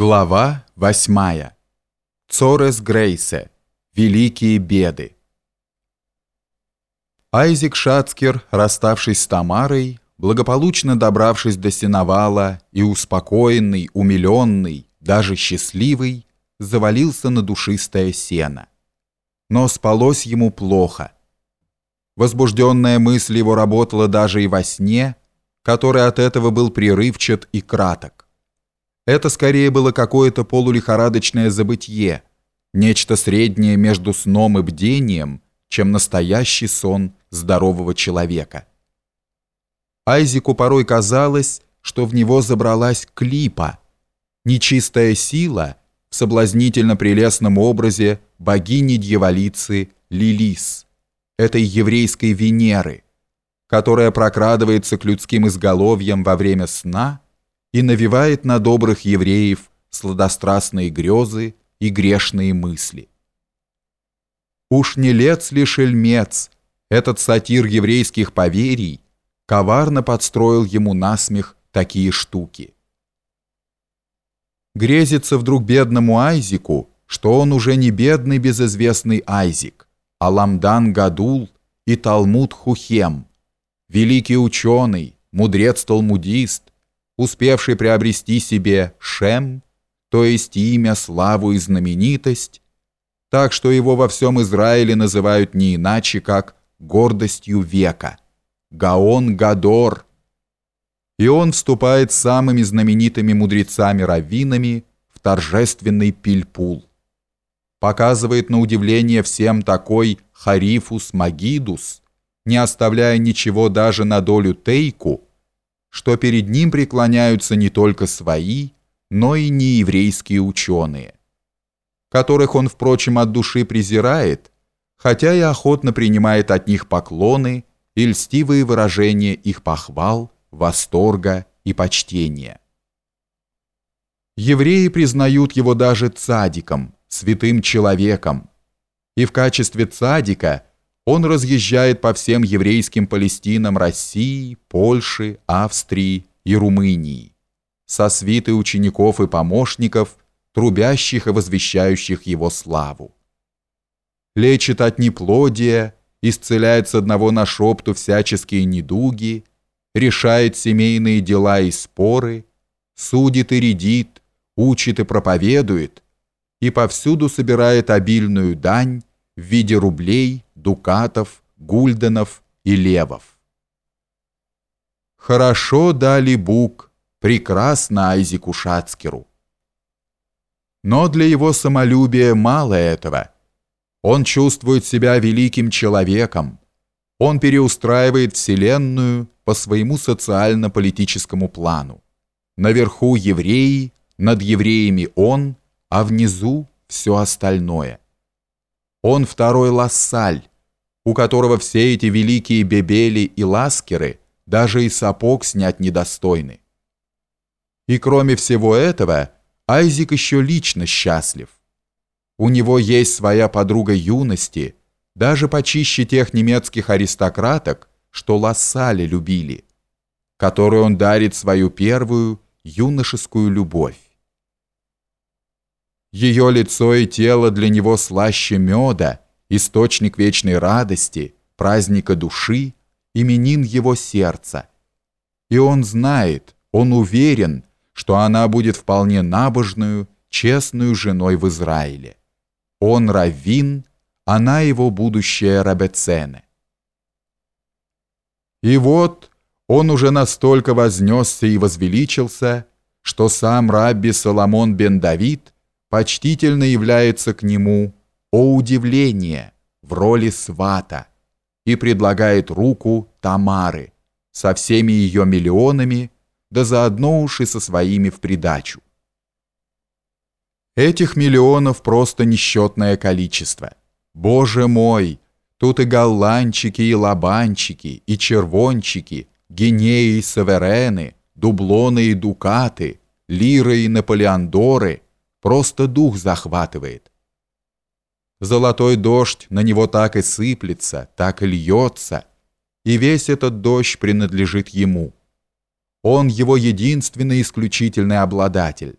Глава 8. Цорес Грейсе. Великие беды. Айзек Шацкер, расставшись с Тамарой, благополучно добравшись до сеновала и успокоенный, умиленный, даже счастливый, завалился на душистое сено. Но спалось ему плохо. Возбужденная мысль его работала даже и во сне, который от этого был прерывчат и краток. Это скорее было какое-то полулихорадочное забытье, нечто среднее между сном и бдением, чем настоящий сон здорового человека. Айзику порой казалось, что в него забралась клипа, нечистая сила в соблазнительно прелестном образе богини-дьяволицы Лилис, этой еврейской Венеры, которая прокрадывается к людским изголовьям во время сна – и навевает на добрых евреев сладострастные грезы и грешные мысли. Уж не лец ли шельмец, этот сатир еврейских поверий, коварно подстроил ему насмех такие штуки. Грезится вдруг бедному Айзику, что он уже не бедный безызвестный Айзик, а Ламдан Гадул и Талмуд Хухем, великий ученый, мудрец-талмудист, успевший приобрести себе Шем, то есть имя, славу и знаменитость, так что его во всем Израиле называют не иначе, как гордостью века, Гаон Гадор. И он вступает с самыми знаменитыми мудрецами-раввинами в торжественный пильпул. Показывает на удивление всем такой Харифус Магидус, не оставляя ничего даже на долю Тейку, что перед ним преклоняются не только свои, но и нееврейские ученые, которых он, впрочем, от души презирает, хотя и охотно принимает от них поклоны и льстивые выражения их похвал, восторга и почтения. Евреи признают его даже цадиком, святым человеком, и в качестве цадика – он разъезжает по всем еврейским Палестинам России, Польши, Австрии и Румынии со свитой учеников и помощников, трубящих и возвещающих его славу. Лечит от неплодия, исцеляет с одного на шепту всяческие недуги, решает семейные дела и споры, судит и редит, учит и проповедует, и повсюду собирает обильную дань в виде рублей, дукатов, гульденов и левов. Хорошо дали Бук, прекрасно Айзеку Шацкеру. Но для его самолюбия мало этого. Он чувствует себя великим человеком. Он переустраивает Вселенную по своему социально-политическому плану. Наверху евреи, над евреями он, а внизу все остальное – он второй Лассаль, у которого все эти великие бебели и ласкеры даже и сапог снять недостойны. И кроме всего этого, Айзик еще лично счастлив. У него есть своя подруга юности, даже почище тех немецких аристократок, что Лассали любили, которой он дарит свою первую юношескую любовь. Ее лицо и тело для него слаще меда, источник вечной радости, праздника души, именин его сердца. И он знает, он уверен, что она будет вполне набожную, честную женой в Израиле. Он раввин, она его будущая рабецене. И вот он уже настолько вознесся и возвеличился, что сам рабби Соломон бен Давид – почтительно является к нему, о удивление, в роли свата и предлагает руку Тамары со всеми ее миллионами, да заодно уж и со своими в придачу. Этих миллионов просто несчетное количество. Боже мой, тут и голландчики, и лабанчики, и червончики, гинеи и саверены, дублоны и дукаты, лиры и наполеондоры – Просто дух захватывает. Золотой дождь на него так и сыплется, так и льется, и весь этот дождь принадлежит ему. Он его единственный исключительный обладатель.